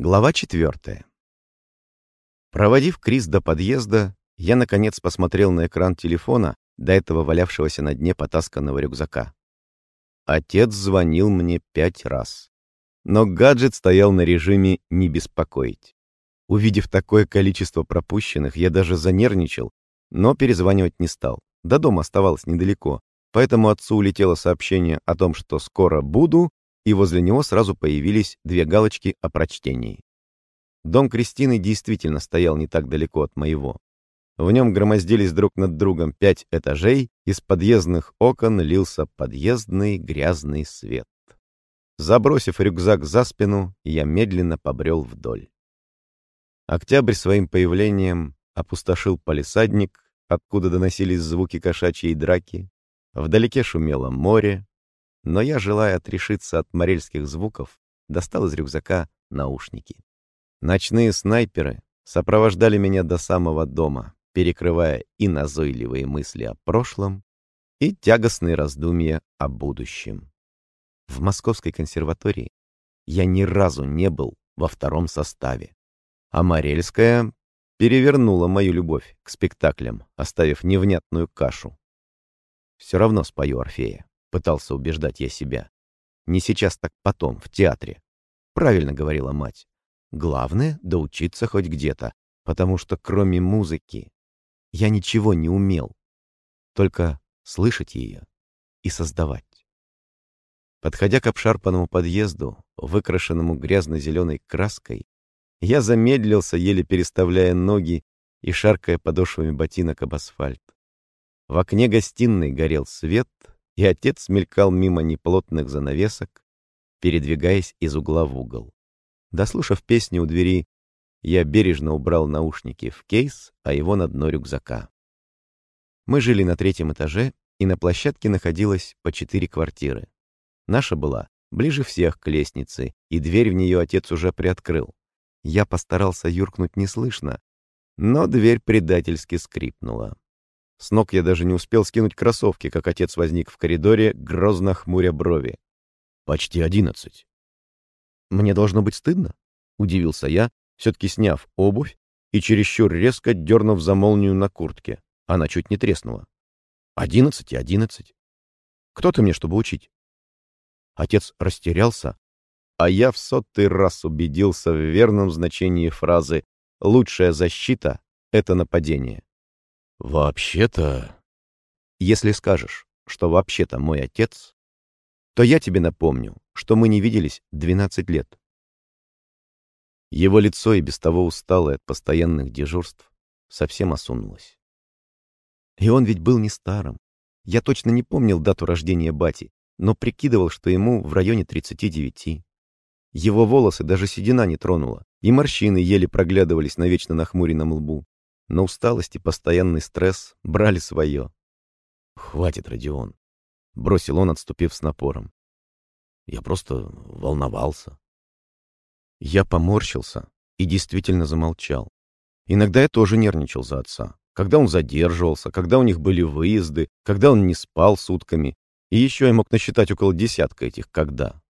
Глава четвертая. Проводив Крис до подъезда, я, наконец, посмотрел на экран телефона, до этого валявшегося на дне потасканного рюкзака. Отец звонил мне пять раз. Но гаджет стоял на режиме «не беспокоить». Увидев такое количество пропущенных, я даже занервничал, но перезванивать не стал. До дома оставалось недалеко, поэтому отцу улетело сообщение о том, что скоро буду, и возле него сразу появились две галочки о прочтении. Дом Кристины действительно стоял не так далеко от моего. В нем громоздились друг над другом пять этажей, из подъездных окон лился подъездный грязный свет. Забросив рюкзак за спину, я медленно побрел вдоль. Октябрь своим появлением опустошил палисадник, откуда доносились звуки кошачьей драки. Вдалеке шумело море, но я, желая отрешиться от морельских звуков, достал из рюкзака наушники. Ночные снайперы сопровождали меня до самого дома, перекрывая и назойливые мысли о прошлом, и тягостные раздумья о будущем. В Московской консерватории я ни разу не был во втором составе, а Морельская перевернула мою любовь к спектаклям, оставив невнятную кашу. Все равно спою Орфея. Пытался убеждать я себя. Не сейчас, так потом, в театре. Правильно говорила мать. Главное — доучиться хоть где-то, потому что кроме музыки я ничего не умел. Только слышать ее и создавать. Подходя к обшарпанному подъезду, выкрашенному грязно-зеленой краской, я замедлился, еле переставляя ноги и шаркая подошвами ботинок об асфальт. В окне гостиной горел свет, и отец мелькал мимо неплотных занавесок, передвигаясь из угла в угол. Дослушав песню у двери, я бережно убрал наушники в кейс, а его на дно рюкзака. Мы жили на третьем этаже, и на площадке находилось по четыре квартиры. Наша была ближе всех к лестнице, и дверь в нее отец уже приоткрыл. Я постарался юркнуть неслышно, но дверь предательски скрипнула. С ног я даже не успел скинуть кроссовки, как отец возник в коридоре, грозно хмуря брови. «Почти одиннадцать». «Мне должно быть стыдно?» — удивился я, все-таки сняв обувь и чересчур резко дернув за молнию на куртке. Она чуть не треснула. «Одиннадцать и одиннадцать. Кто ты мне, чтобы учить?» Отец растерялся, а я в сотый раз убедился в верном значении фразы «лучшая защита — это нападение». «Вообще-то...» «Если скажешь, что вообще-то мой отец, то я тебе напомню, что мы не виделись 12 лет». Его лицо, и без того усталое от постоянных дежурств, совсем осунулось. И он ведь был не старым. Я точно не помнил дату рождения бати, но прикидывал, что ему в районе 39. Его волосы даже седина не тронула, и морщины еле проглядывались на вечно нахмуренном лбу но усталость и постоянный стресс брали свое. «Хватит, Родион», — бросил он, отступив с напором. «Я просто волновался». Я поморщился и действительно замолчал. Иногда я тоже нервничал за отца. Когда он задерживался, когда у них были выезды, когда он не спал сутками. И еще я мог насчитать около десятка этих «когда».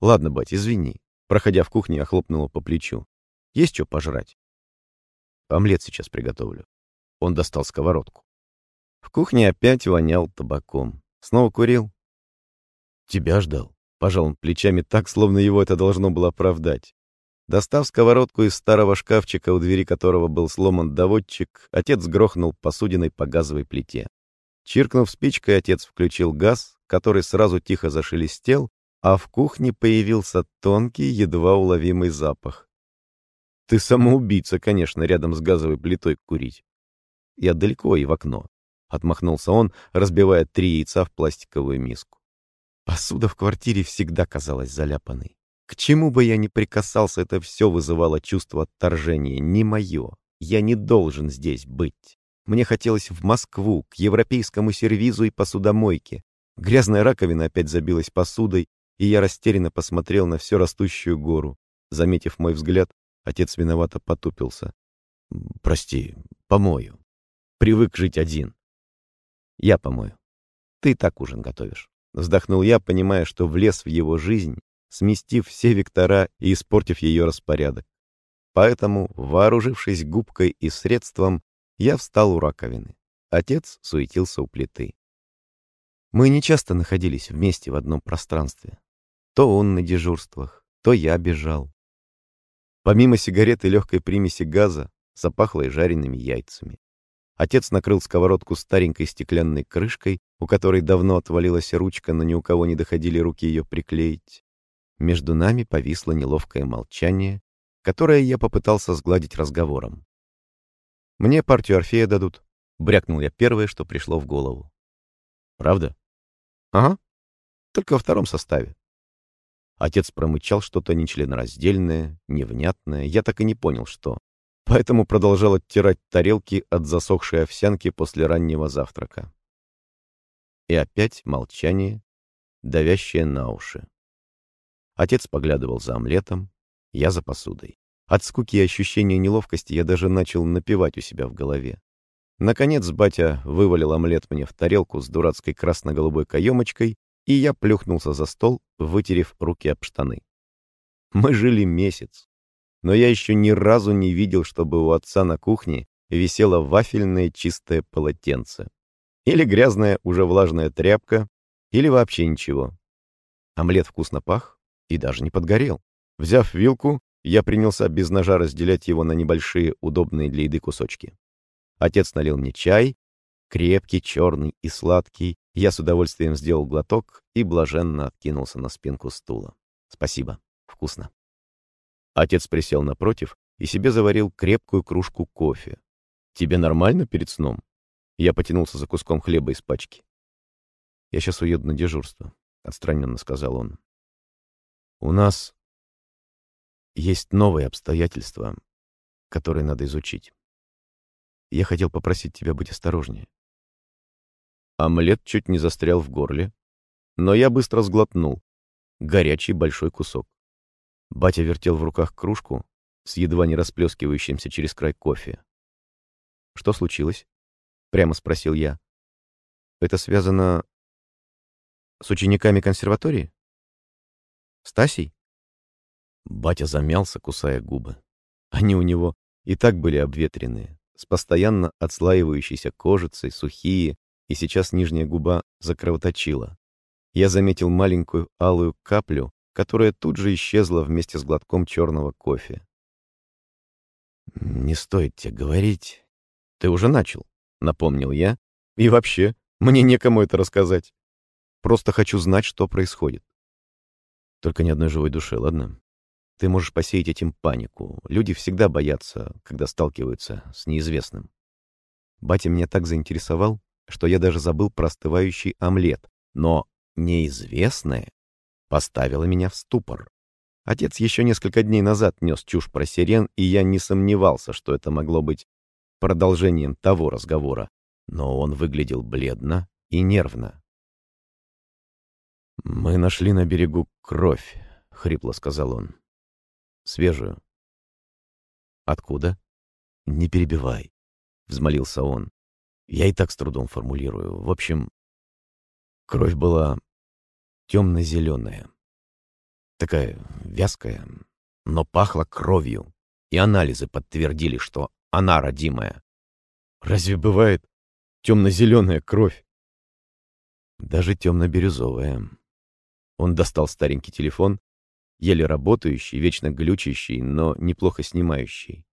«Ладно, бать, извини». Проходя в кухне, я хлопнула по плечу. «Есть что пожрать?» Омлет сейчас приготовлю. Он достал сковородку. В кухне опять вонял табаком. Снова курил? Тебя ждал. Пожал он плечами так, словно его это должно было оправдать. Достав сковородку из старого шкафчика, у двери которого был сломан доводчик, отец грохнул посудиной по газовой плите. Чиркнув спичкой, отец включил газ, который сразу тихо зашелестел, а в кухне появился тонкий, едва уловимый запах. Ты самоубийца, конечно, рядом с газовой плитой курить. Я далеко и в окно. Отмахнулся он, разбивая три яйца в пластиковую миску. Посуда в квартире всегда казалась заляпанной. К чему бы я ни прикасался, это все вызывало чувство отторжения. Не мое. Я не должен здесь быть. Мне хотелось в Москву, к европейскому сервизу и посудомойке. Грязная раковина опять забилась посудой, и я растерянно посмотрел на всю растущую гору. Заметив мой взгляд, Отец виновато потупился. «Прости, помою. Привык жить один». «Я помою. Ты так ужин готовишь». Вздохнул я, понимая, что влез в его жизнь сместив все вектора и испортив ее распорядок. Поэтому, вооружившись губкой и средством, я встал у раковины. Отец суетился у плиты. Мы не часто находились вместе в одном пространстве. То он на дежурствах, то я бежал. Помимо сигарет и легкой примеси газа, запахло и жареными яйцами. Отец накрыл сковородку старенькой стеклянной крышкой, у которой давно отвалилась ручка, но ни у кого не доходили руки ее приклеить. Между нами повисло неловкое молчание, которое я попытался сгладить разговором. «Мне партию Орфея дадут», — брякнул я первое, что пришло в голову. «Правда?» «Ага. Только во втором составе». Отец промычал что-то нечленораздельное, невнятное, я так и не понял, что. Поэтому продолжал оттирать тарелки от засохшей овсянки после раннего завтрака. И опять молчание, давящее на уши. Отец поглядывал за омлетом, я за посудой. От скуки и ощущения неловкости я даже начал напевать у себя в голове. Наконец батя вывалил омлет мне в тарелку с дурацкой красно-голубой каемочкой, и я плюхнулся за стол, вытерев руки об штаны. Мы жили месяц, но я еще ни разу не видел, чтобы у отца на кухне висело вафельное чистое полотенце. Или грязная, уже влажная тряпка, или вообще ничего. Омлет вкусно пах и даже не подгорел. Взяв вилку, я принялся без ножа разделять его на небольшие, удобные для еды кусочки. Отец налил мне чай, крепкий, черный и сладкий. Я с удовольствием сделал глоток и блаженно откинулся на спинку стула. Спасибо, вкусно. Отец присел напротив и себе заварил крепкую кружку кофе. «Тебе нормально перед сном?» Я потянулся за куском хлеба из пачки. «Я сейчас уеду на дежурство», — отстраненно сказал он. «У нас есть новые обстоятельства, которые надо изучить. Я хотел попросить тебя быть осторожнее. Омлет чуть не застрял в горле, но я быстро сглотнул. Горячий большой кусок. Батя вертел в руках кружку с едва не расплескивающимся через край кофе. «Что случилось?» — прямо спросил я. «Это связано с учениками консерватории? Стасей?» Батя замялся, кусая губы. Они у него и так были обветренные, с постоянно отслаивающейся кожицей, сухие, и сейчас нижняя губа закровоточила. Я заметил маленькую алую каплю, которая тут же исчезла вместе с глотком черного кофе. «Не стоит тебе говорить. Ты уже начал», — напомнил я. «И вообще, мне некому это рассказать. Просто хочу знать, что происходит. Только ни одной живой души, ладно? Ты можешь посеять этим панику. Люди всегда боятся, когда сталкиваются с неизвестным. Батя меня так заинтересовал, что я даже забыл про остывающий омлет. Но неизвестное поставило меня в ступор. Отец еще несколько дней назад нес чушь про сирен, и я не сомневался, что это могло быть продолжением того разговора. Но он выглядел бледно и нервно. «Мы нашли на берегу кровь», — хрипло сказал он. Свежую. Откуда? Не перебивай, взмолился он. Я и так с трудом формулирую. В общем, кровь была темно-зеленая. Такая вязкая, но пахла кровью. И анализы подтвердили, что она родимая. Разве бывает темно-зеленая кровь? Даже темно-бирюзовая. Он достал старенький телефон еле работающий, вечно глючащий, но неплохо снимающий.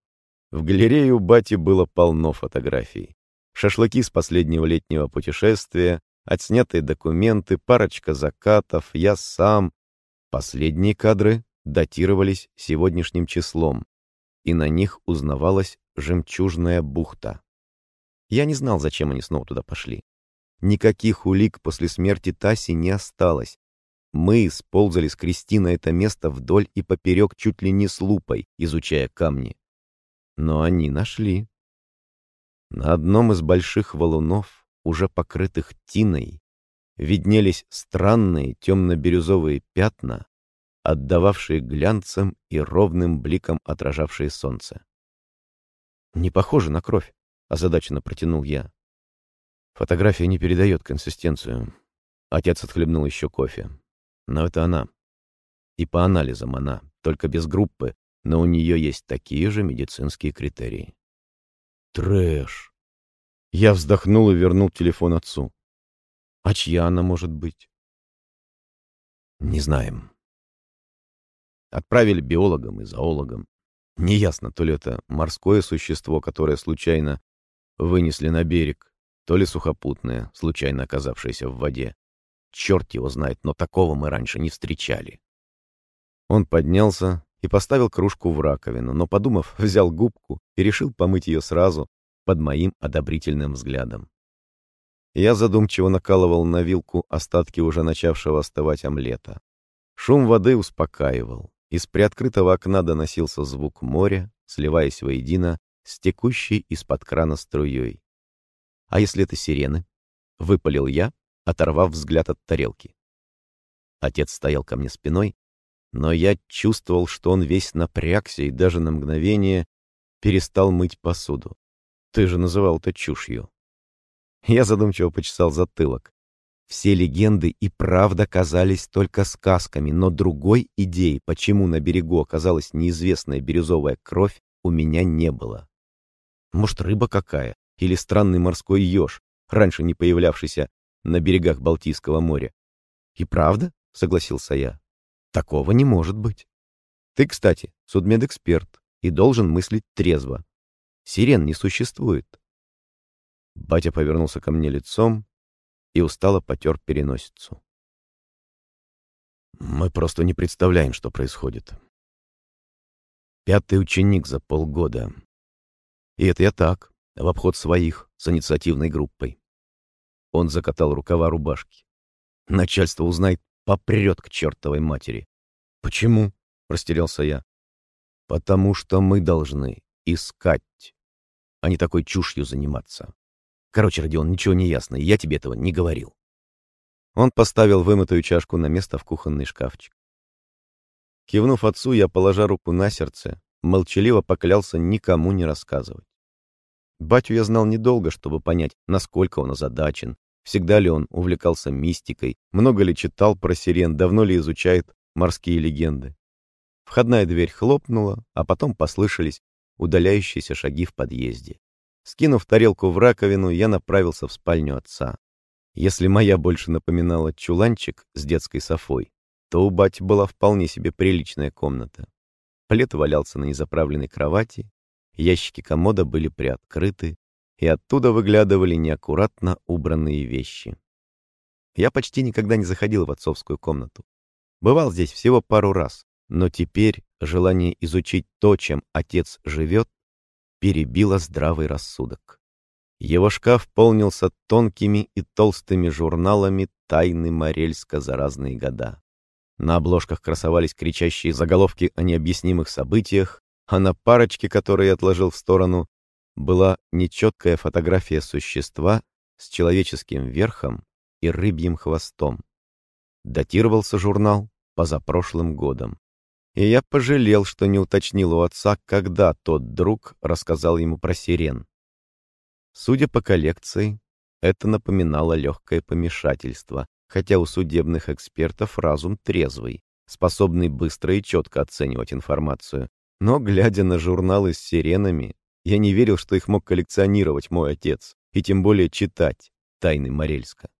В галерее у бати было полно фотографий. Шашлыки с последнего летнего путешествия, отснятые документы, парочка закатов, я сам. Последние кадры датировались сегодняшним числом, и на них узнавалась жемчужная бухта. Я не знал, зачем они снова туда пошли. Никаких улик после смерти Таси не осталось, мы сползали с крести на это место вдоль и поперек чуть ли не с лупой, изучая камни. Но они нашли. На одном из больших валунов, уже покрытых тиной, виднелись странные темно-бирюзовые пятна, отдававшие глянцем и ровным бликом отражавшие солнце. «Не похоже на кровь», — озадаченно протянул я. Фотография не передает консистенцию. Отец отхлебнул еще кофе. Но это она. И по анализам она, только без группы, но у нее есть такие же медицинские критерии. Трэш. Я вздохнул и вернул телефон отцу. А чья она может быть? Не знаем. Отправили биологам и зоологам. Неясно, то ли это морское существо, которое случайно вынесли на берег, то ли сухопутное, случайно оказавшееся в воде. Черт его знает, но такого мы раньше не встречали. Он поднялся и поставил кружку в раковину, но, подумав, взял губку и решил помыть ее сразу под моим одобрительным взглядом. Я задумчиво накалывал на вилку остатки уже начавшего остывать омлета. Шум воды успокаивал. Из приоткрытого окна доносился звук моря, сливаясь воедино с текущей из-под крана струей. «А если это сирены?» — выпалил я, оторвав взгляд от тарелки. Отец стоял ко мне спиной, но я чувствовал, что он весь напрягся и даже на мгновение перестал мыть посуду. Ты же называл это чушью. Я задумчиво почесал затылок. Все легенды и правда казались только сказками, но другой идеи, почему на берегу оказалась неизвестная бирюзовая кровь, у меня не было. Может, рыба какая? Или странный морской еж, раньше не появлявшийся на берегах Балтийского моря? И правда? — согласился я. Такого не может быть. Ты, кстати, судмедэксперт и должен мыслить трезво. Сирен не существует. Батя повернулся ко мне лицом и устало потер переносицу. Мы просто не представляем, что происходит. Пятый ученик за полгода. И это я так, в обход своих, с инициативной группой. Он закатал рукава рубашки. Начальство узнает, попрет к чертовой матери. «Почему?» — растерялся я. «Потому что мы должны искать, а не такой чушью заниматься. Короче, Родион, ничего не ясно, я тебе этого не говорил». Он поставил вымытую чашку на место в кухонный шкафчик. Кивнув отцу, я, положа руку на сердце, молчаливо поклялся никому не рассказывать. Батю я знал недолго, чтобы понять, насколько он озадачен, всегда ли он увлекался мистикой, много ли читал про сирен, давно ли изучает морские легенды. Входная дверь хлопнула, а потом послышались удаляющиеся шаги в подъезде. Скинув тарелку в раковину, я направился в спальню отца. Если моя больше напоминала чуланчик с детской софой, то у бати была вполне себе приличная комната. Плед валялся на незаправленной кровати, ящики комода были приоткрыты, и оттуда выглядывали неаккуратно убранные вещи. Я почти никогда не заходил в отцовскую комнату. Бывал здесь всего пару раз, но теперь желание изучить то, чем отец живет, перебило здравый рассудок. Его шкаф полнился тонкими и толстыми журналами «Тайны Морельска за разные года». На обложках красовались кричащие заголовки о необъяснимых событиях, а на парочке, которые я отложил в сторону, была нечеткая фотография существа с человеческим верхом и рыбьим хвостом. Датировался журнал позапрошлым годом. И я пожалел, что не уточнил у отца, когда тот друг рассказал ему про сирен. Судя по коллекции, это напоминало легкое помешательство, хотя у судебных экспертов разум трезвый, способный быстро и четко оценивать информацию. Но, глядя на журналы с сиренами, я не верил, что их мог коллекционировать мой отец, и тем более читать «Тайны Морельска».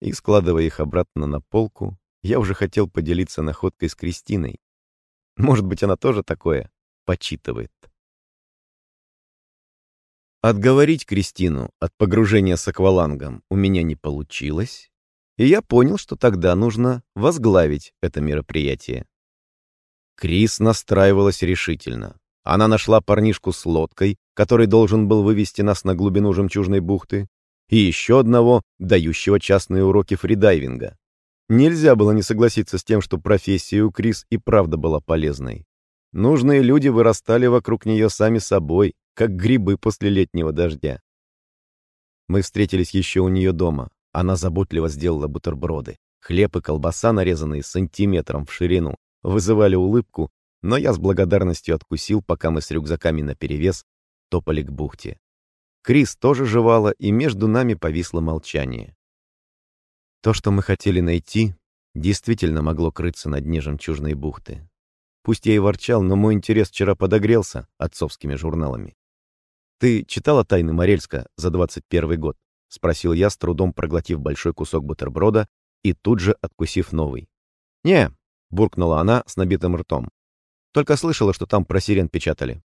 И, складывая их обратно на полку, я уже хотел поделиться находкой с Кристиной. Может быть, она тоже такое почитывает. Отговорить Кристину от погружения с аквалангом у меня не получилось, и я понял, что тогда нужно возглавить это мероприятие. Крис настраивалась решительно. Она нашла парнишку с лодкой, который должен был вывести нас на глубину жемчужной бухты, и еще одного, дающего частные уроки фридайвинга. Нельзя было не согласиться с тем, что профессия у Крис и правда была полезной. Нужные люди вырастали вокруг нее сами собой, как грибы после летнего дождя. Мы встретились еще у нее дома. Она заботливо сделала бутерброды. Хлеб и колбаса, нарезанные сантиметром в ширину, вызывали улыбку, но я с благодарностью откусил, пока мы с рюкзаками наперевес топали к бухте. Крис тоже жевала, и между нами повисло молчание. То, что мы хотели найти, действительно могло крыться на дне жемчужной бухты. Пусть я и ворчал, но мой интерес вчера подогрелся отцовскими журналами. «Ты читала «Тайны Морельска» за 21 год?» — спросил я, с трудом проглотив большой кусок бутерброда и тут же откусив новый. «Не», — буркнула она с набитым ртом. «Только слышала, что там про сирен печатали.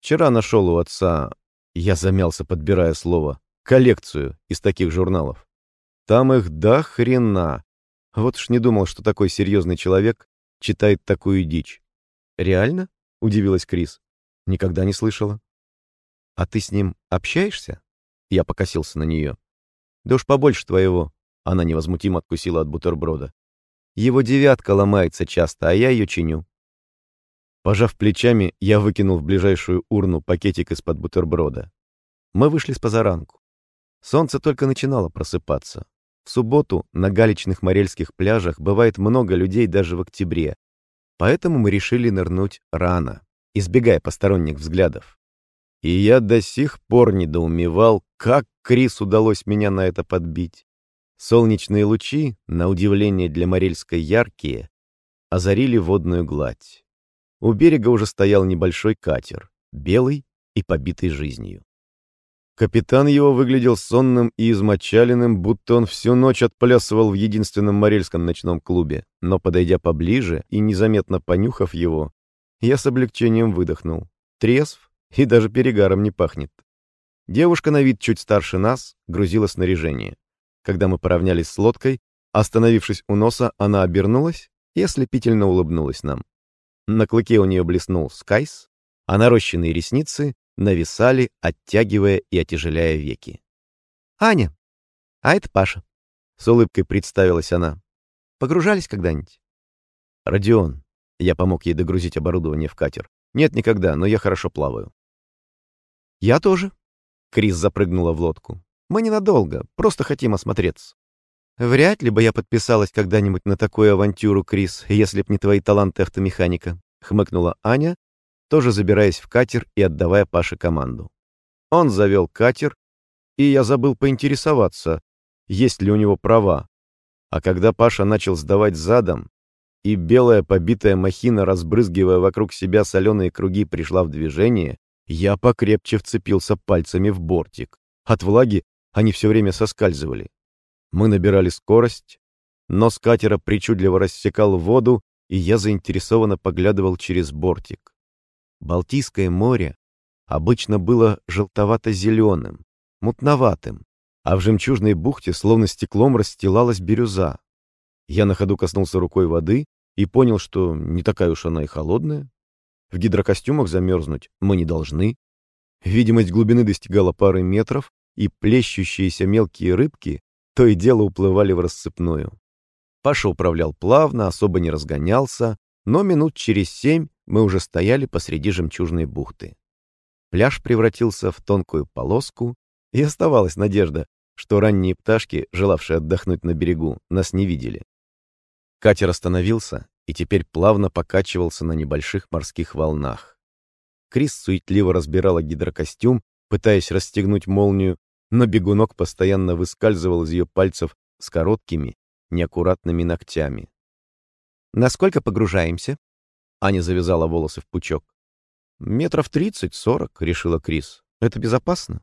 Вчера нашел у отца...» Я замялся, подбирая слово. «Коллекцию из таких журналов. Там их до хрена. Вот уж не думал, что такой серьезный человек читает такую дичь. «Реально?» — удивилась Крис. «Никогда не слышала». «А ты с ним общаешься?» Я покосился на нее. «Да уж побольше твоего». Она невозмутимо откусила от бутерброда. «Его девятка ломается часто, а я ее чиню». Пожав плечами, я выкинул в ближайшую урну пакетик из-под бутерброда. Мы вышли с позаранку. Солнце только начинало просыпаться. В субботу на галечных морельских пляжах бывает много людей даже в октябре, поэтому мы решили нырнуть рано, избегая посторонних взглядов. И я до сих пор недоумевал, как Крис удалось меня на это подбить. Солнечные лучи, на удивление для Морельской яркие, озарили водную гладь. У берега уже стоял небольшой катер, белый и побитый жизнью. Капитан его выглядел сонным и измочаленным, будто он всю ночь отплясывал в единственном морельском ночном клубе. Но, подойдя поближе и незаметно понюхав его, я с облегчением выдохнул. Трезв и даже перегаром не пахнет. Девушка на вид чуть старше нас грузила снаряжение. Когда мы поравнялись с лодкой, остановившись у носа, она обернулась и ослепительно улыбнулась нам. На клыке у нее блеснул скайс, а нарощенные ресницы нависали, оттягивая и отяжеляя веки. «Аня, а это Паша», — с улыбкой представилась она. «Погружались когда-нибудь?» «Родион». Я помог ей догрузить оборудование в катер. «Нет, никогда, но я хорошо плаваю». «Я тоже». Крис запрыгнула в лодку. «Мы ненадолго, просто хотим осмотреться». «Вряд ли бы я подписалась когда-нибудь на такую авантюру, Крис, если б не твои таланты автомеханика», — хмыкнула Аня, тоже забираясь в катер и отдавая Паше команду. Он завел катер, и я забыл поинтересоваться, есть ли у него права. А когда Паша начал сдавать задом, и белая побитая махина, разбрызгивая вокруг себя соленые круги, пришла в движение, я покрепче вцепился пальцами в бортик. От влаги они все время соскальзывали. Мы набирали скорость, нос катера причудливо рассекал воду, и я заинтересованно поглядывал через бортик. Балтийское море обычно было желтовато-зеленым, мутноватым, а в жемчужной бухте словно стеклом расстилалась бирюза. Я на ходу коснулся рукой воды и понял, что не такая уж она и холодная. В гидрокостюмах замерзнуть мы не должны. Видимость глубины достигала пары метров, и плещущиеся мелкие рыбки то и дело уплывали в рассыпную. Паша управлял плавно, особо не разгонялся, но минут через семь мы уже стояли посреди жемчужной бухты. Пляж превратился в тонкую полоску, и оставалась надежда, что ранние пташки, желавшие отдохнуть на берегу, нас не видели. Катер остановился и теперь плавно покачивался на небольших морских волнах. Крис суетливо разбирала гидрокостюм, пытаясь расстегнуть молнию, но бегунок постоянно выскальзывал из ее пальцев с короткими, неаккуратными ногтями. «Насколько погружаемся?» Аня завязала волосы в пучок. «Метров тридцать-сорок», — решила Крис. «Это безопасно?»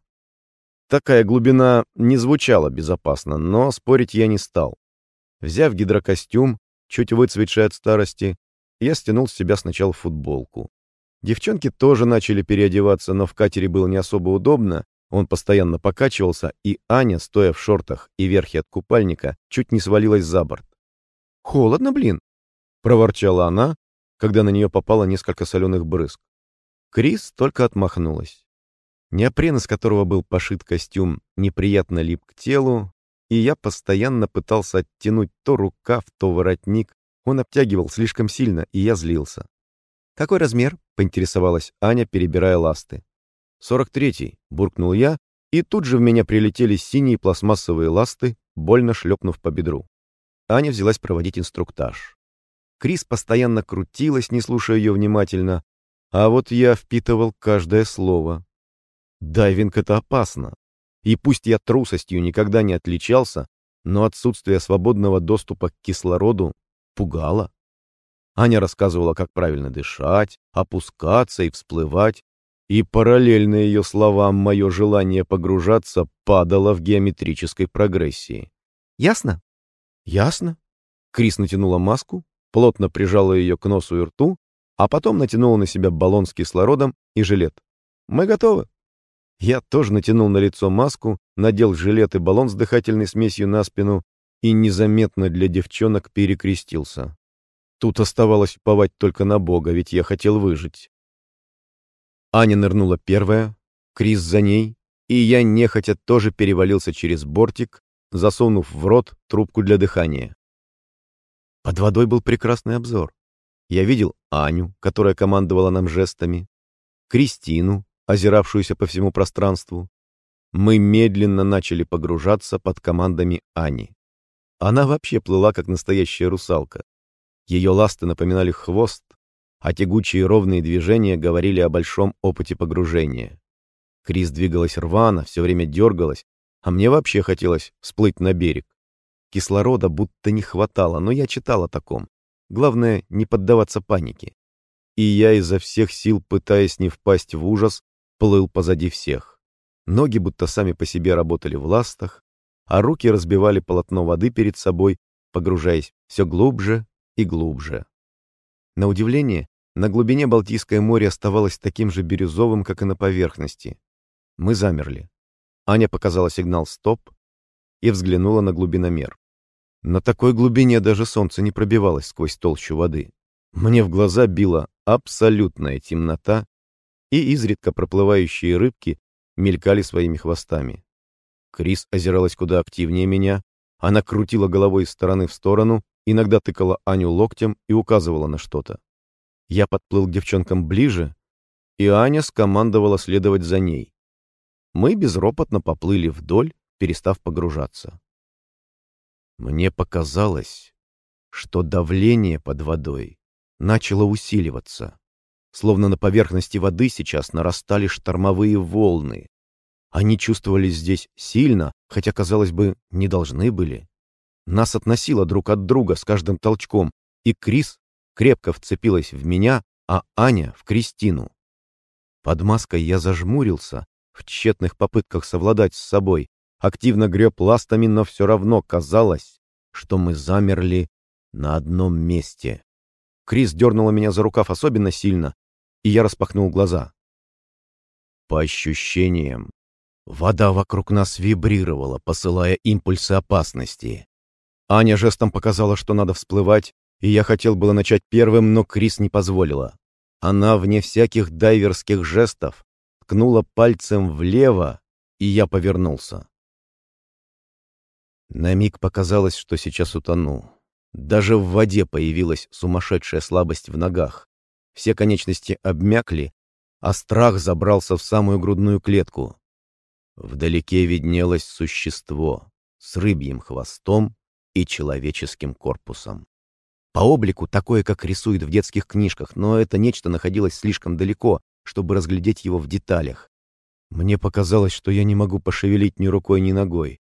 Такая глубина не звучала безопасно, но спорить я не стал. Взяв гидрокостюм, чуть выцветший от старости, я стянул с себя сначала футболку. Девчонки тоже начали переодеваться, но в катере было не особо удобно, он постоянно покачивался, и Аня, стоя в шортах и верхе от купальника, чуть не свалилась за борт. «Холодно, блин!» — проворчала она, когда на нее попало несколько соленых брызг. Крис только отмахнулась. Неопрен, из которого был пошит костюм, неприятно лип к телу, и я постоянно пытался оттянуть то рукав, то воротник. Он обтягивал слишком сильно, и я злился. «Какой размер?» — поинтересовалась Аня, перебирая ласты. «Сорок третий», — буркнул я, и тут же в меня прилетели синие пластмассовые ласты, больно шлепнув по бедру. Аня взялась проводить инструктаж. Крис постоянно крутилась, не слушая ее внимательно, а вот я впитывал каждое слово. Дайвинг — это опасно. И пусть я трусостью никогда не отличался, но отсутствие свободного доступа к кислороду пугало. Аня рассказывала, как правильно дышать, опускаться и всплывать, и параллельно ее словам мое желание погружаться падало в геометрической прогрессии. «Ясно?» «Ясно». Крис натянула маску, плотно прижала ее к носу и рту, а потом натянула на себя баллон с кислородом и жилет. «Мы готовы». Я тоже натянул на лицо маску, надел жилет и баллон с дыхательной смесью на спину и незаметно для девчонок перекрестился. Тут оставалось уповать только на Бога, ведь я хотел выжить. Аня нырнула первая, Крис за ней, и я нехотя тоже перевалился через бортик, засунув в рот трубку для дыхания. Под водой был прекрасный обзор. Я видел Аню, которая командовала нам жестами, Кристину, озиравшуюся по всему пространству. Мы медленно начали погружаться под командами Ани. Она вообще плыла, как настоящая русалка. Ее ласты напоминали хвост, а тягучие ровные движения говорили о большом опыте погружения. Крис двигалась рвано, все время дергалась, а мне вообще хотелось всплыть на берег. Кислорода будто не хватало, но я читал о таком. Главное, не поддаваться панике. И я изо всех сил, пытаясь не впасть в ужас, плыл позади всех. Ноги будто сами по себе работали в ластах, а руки разбивали полотно воды перед собой, погружаясь все глубже и глубже. На удивление, на глубине Балтийское море оставалось таким же бирюзовым, как и на поверхности. Мы замерли. Аня показала сигнал «стоп» и взглянула на глубиномер. На такой глубине даже солнце не пробивалось сквозь толщу воды. Мне в глаза била абсолютная темнота, и изредка проплывающие рыбки мелькали своими хвостами. Крис озиралась куда активнее меня. Она крутила головой из стороны в сторону, иногда тыкала Аню локтем и указывала на что-то. Я подплыл к девчонкам ближе, и Аня скомандовала следовать за ней. Мы безропотно поплыли вдоль, перестав погружаться. Мне показалось, что давление под водой начало усиливаться словно на поверхности воды сейчас нарастали штормовые волны. Они чувствовались здесь сильно, хотя, казалось бы, не должны были. Нас относило друг от друга с каждым толчком, и Крис крепко вцепилась в меня, а Аня — в Кристину. Под маской я зажмурился, в тщетных попытках совладать с собой, активно греб ластами, но все равно казалось, что мы замерли на одном месте. Крис дернула меня за рукав особенно сильно, и я распахнул глаза. По ощущениям, вода вокруг нас вибрировала, посылая импульсы опасности. Аня жестом показала, что надо всплывать, и я хотел было начать первым, но Крис не позволила. Она, вне всяких дайверских жестов, ткнула пальцем влево, и я повернулся. На миг показалось, что сейчас утону. Даже в воде появилась сумасшедшая слабость в ногах. Все конечности обмякли, а страх забрался в самую грудную клетку. Вдалеке виднелось существо с рыбьим хвостом и человеческим корпусом. По облику такое, как рисуют в детских книжках, но это нечто находилось слишком далеко, чтобы разглядеть его в деталях. Мне показалось, что я не могу пошевелить ни рукой, ни ногой,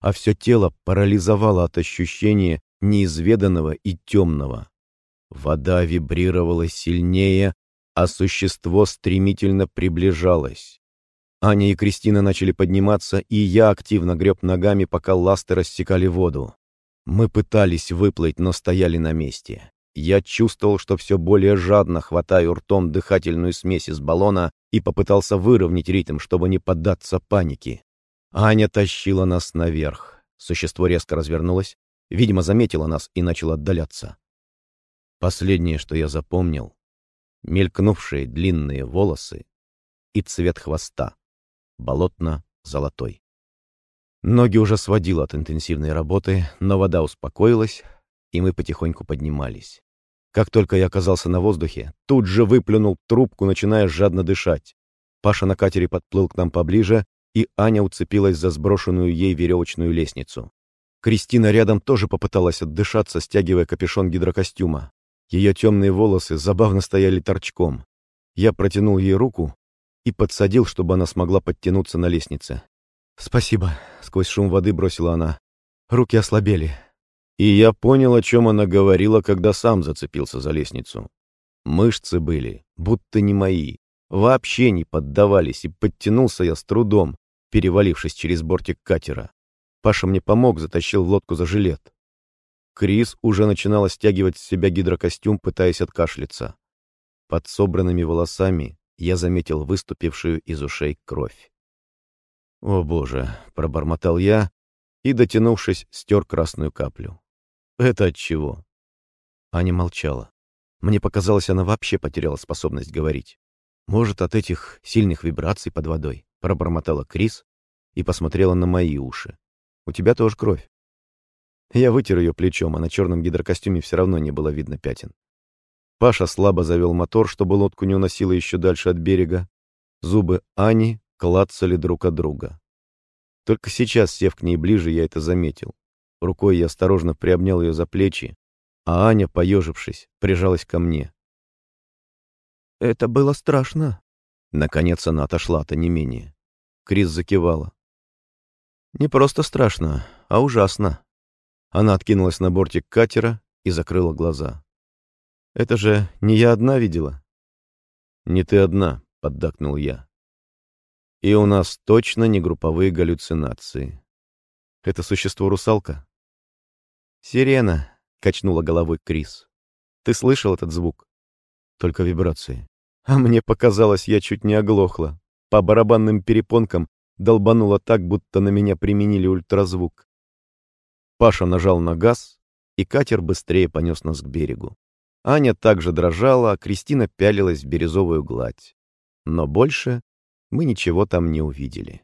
а все тело парализовало от ощущения неизведанного и темного. Вода вибрировала сильнее, а существо стремительно приближалось. Аня и Кристина начали подниматься, и я активно греб ногами, пока ласты рассекали воду. Мы пытались выплыть, но стояли на месте. Я чувствовал, что все более жадно хватаю ртом дыхательную смесь из баллона и попытался выровнять ритм, чтобы не поддаться панике. Аня тащила нас наверх. Существо резко развернулось, видимо, заметило нас и начало отдаляться. Последнее, что я запомнил, мелькнувшие длинные волосы и цвет хвоста, болотно-золотой. Ноги уже сводило от интенсивной работы, но вода успокоилась, и мы потихоньку поднимались. Как только я оказался на воздухе, тут же выплюнул трубку, начиная жадно дышать. Паша на катере подплыл к нам поближе, и Аня уцепилась за сброшенную ей веревочную лестницу. Кристина рядом тоже попыталась отдышаться, стягивая капюшон гидрокостюма. Ее темные волосы забавно стояли торчком. Я протянул ей руку и подсадил, чтобы она смогла подтянуться на лестнице. «Спасибо», — сквозь шум воды бросила она. руки ослабели. И я понял, о чем она говорила, когда сам зацепился за лестницу. Мышцы были, будто не мои, вообще не поддавались, и подтянулся я с трудом, перевалившись через бортик катера. Паша мне помог, затащил в лодку за жилет. Крис уже начинала стягивать с себя гидрокостюм, пытаясь откашляться. Под собранными волосами я заметил выступившую из ушей кровь. «О боже!» — пробормотал я и, дотянувшись, стер красную каплю. «Это от чего?» Аня молчала. Мне показалось, она вообще потеряла способность говорить. «Может, от этих сильных вибраций под водой?» — пробормотала Крис и посмотрела на мои уши. «У тебя тоже кровь». Я вытер ее плечом, а на черном гидрокостюме все равно не было видно пятен. Паша слабо завел мотор, чтобы лодку не уносило еще дальше от берега. Зубы Ани клацали друг от друга. Только сейчас, сев к ней ближе, я это заметил. Рукой я осторожно приобнял ее за плечи, а Аня, поежившись, прижалась ко мне. «Это было страшно». Наконец она отошла от онемения. Крис закивала. «Не просто страшно, а ужасно». Она откинулась на бортик катера и закрыла глаза. «Это же не я одна видела?» «Не ты одна», — поддакнул я. «И у нас точно не групповые галлюцинации. Это существо русалка?» «Сирена», — качнула головой Крис. «Ты слышал этот звук?» «Только вибрации». А мне показалось, я чуть не оглохла. По барабанным перепонкам долбануло так, будто на меня применили ультразвук. Паша нажал на газ, и катер быстрее понес нас к берегу. Аня также дрожала, а Кристина пялилась в бирюзовую гладь. Но больше мы ничего там не увидели.